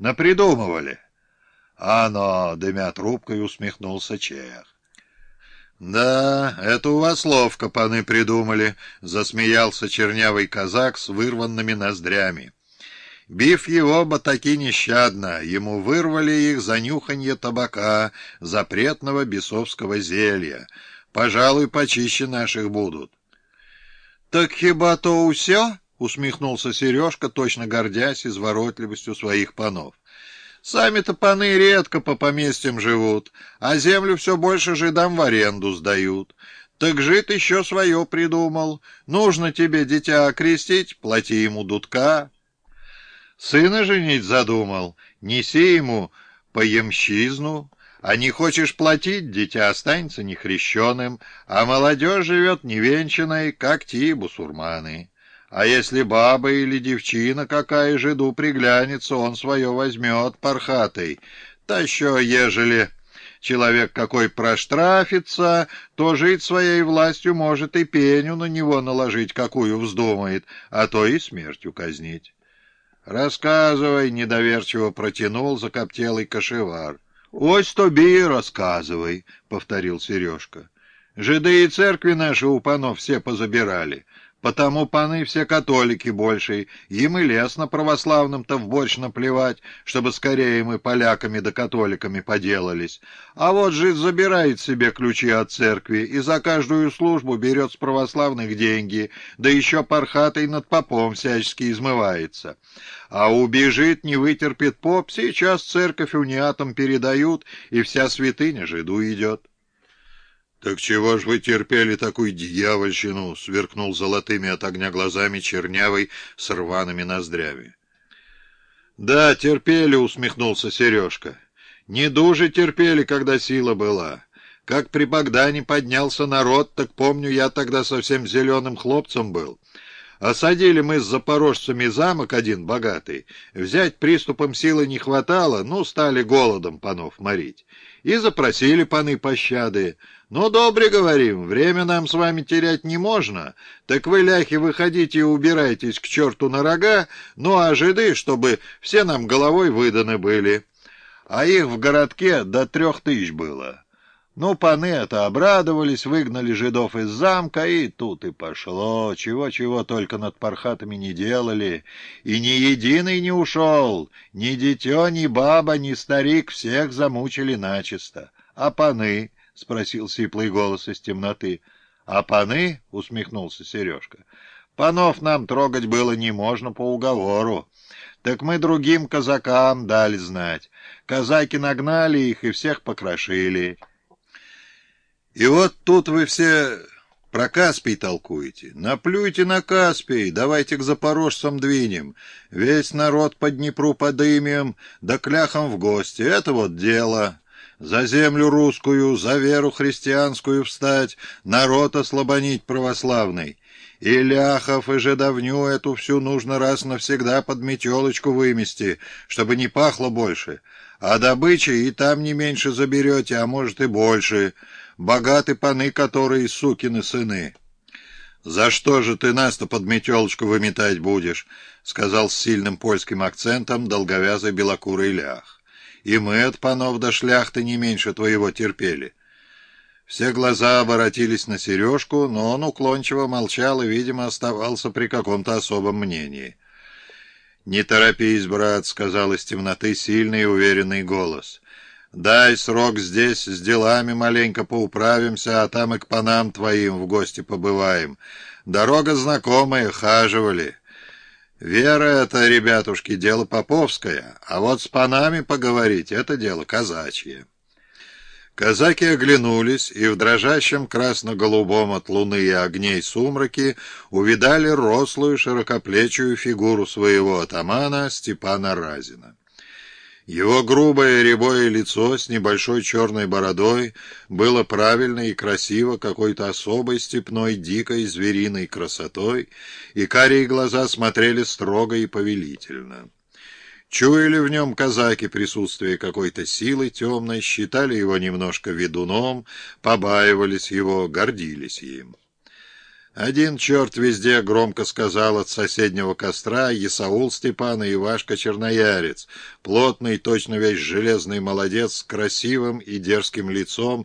Напридумывали. «Оно!» — дымя трубкой усмехнулся Чех. «Да, это у вас ловко, паны, придумали», — засмеялся чернявый казак с вырванными ноздрями. Бив его батаки нещадно, ему вырвали их за нюханье табака, запретного бесовского зелья. Пожалуй, почище наших будут. — Так хиба то усё? — усмехнулся Сережка, точно гордясь изворотливостью своих панов. Сами-то паны редко по поместьям живут, а землю все больше жидам в аренду сдают. Так жид еще свое придумал. Нужно тебе дитя окрестить, плати ему дудка. Сына женить задумал, неси ему поемщизну, а не хочешь платить, дитя останется нехрещенным, а молодежь живет невенчанной, как те бусурманы. А если баба или девчина какая жиду приглянется, он свое возьмет пархатой. Та еще, ежели человек какой проштрафится, то жить своей властью может и пеню на него наложить, какую вздумает, а то и смертью казнить. «Рассказывай», — недоверчиво протянул закоптелый кошевар. «Ось тоби и рассказывай», — повторил Сережка. «Жиды и церкви наши у панов все позабирали». Потому паны все католики больше, им и лестно православным-то в борщ наплевать, чтобы скорее мы поляками да католиками поделались. А вот жид забирает себе ключи от церкви и за каждую службу берет с православных деньги, да еще пархатой над попом всячески измывается. А убежит, не вытерпит поп, сейчас церковь униатам передают, и вся святыня жиду идет. «Так чего ж вы терпели такую дьявольщину?» — сверкнул золотыми от огня глазами чернявый с рваными ноздрями. «Да, терпели», — усмехнулся Сережка. «Не дуже терпели, когда сила была. Как при Богдане поднялся народ, так помню, я тогда совсем зеленым хлопцем был». Осадили мы с запорожцами замок один богатый. Взять приступом силы не хватало, ну, стали голодом панов морить. И запросили паны пощады. Ну, добре, говорим, время нам с вами терять не можно. Так вы, ляхи, выходите и убирайтесь к черту на рога, ну, а жиды, чтобы все нам головой выданы были. А их в городке до трех тысяч было. Ну, паны это обрадовались, выгнали жидов из замка, и тут и пошло. Чего-чего только над пархатами не делали. И ни единый не ушел, ни дитё, ни баба, ни старик, всех замучили начисто. А паны? — спросил сиплый голос из темноты. — А паны? — усмехнулся Сережка. — Панов нам трогать было не можно по уговору. Так мы другим казакам дали знать. Казаки нагнали их и всех покрошили. И вот тут вы все про Каспий толкуете. Наплюйте на Каспий, давайте к запорожцам двинем. Весь народ по Днепру подымем, да кляхом в гости. Это вот дело. За землю русскую, за веру христианскую встать, народ ослабонить православный. И ляхов, и жедовню эту всю нужно раз навсегда под метелочку вымести, чтобы не пахло больше. А добычи и там не меньше заберете, а может и больше богаты паны, которые сукины сыны. «За что же ты нас-то под метелочку выметать будешь?» — сказал с сильным польским акцентом долговязый белокурый лях. «И мы от панов до шляхты не меньше твоего терпели». Все глаза обратились на Сережку, но он уклончиво молчал и, видимо, оставался при каком-то особом мнении. «Не торопись, брат», — сказал из темноты сильный и уверенный голос. Дай срок здесь, с делами маленько поуправимся, а там и к панам твоим в гости побываем. Дорога знакомая, хаживали. Вера — это, ребятушки, дело поповское, а вот с панами поговорить — это дело казачье». Казаки оглянулись и в дрожащем красно-голубом от луны и огней сумраке увидали рослую широкоплечую фигуру своего атамана Степана Разина. Его грубое рябое лицо с небольшой черной бородой было правильно и красиво какой-то особой степной дикой звериной красотой, и карие глаза смотрели строго и повелительно. Чуяли в нем казаки присутствие какой-то силы темной, считали его немножко ведуном, побаивались его, гордились им. Один черт везде громко сказал от соседнего костра Исаул Степана и Ивашка Черноярец, плотный, точно весь железный молодец с красивым и дерзким лицом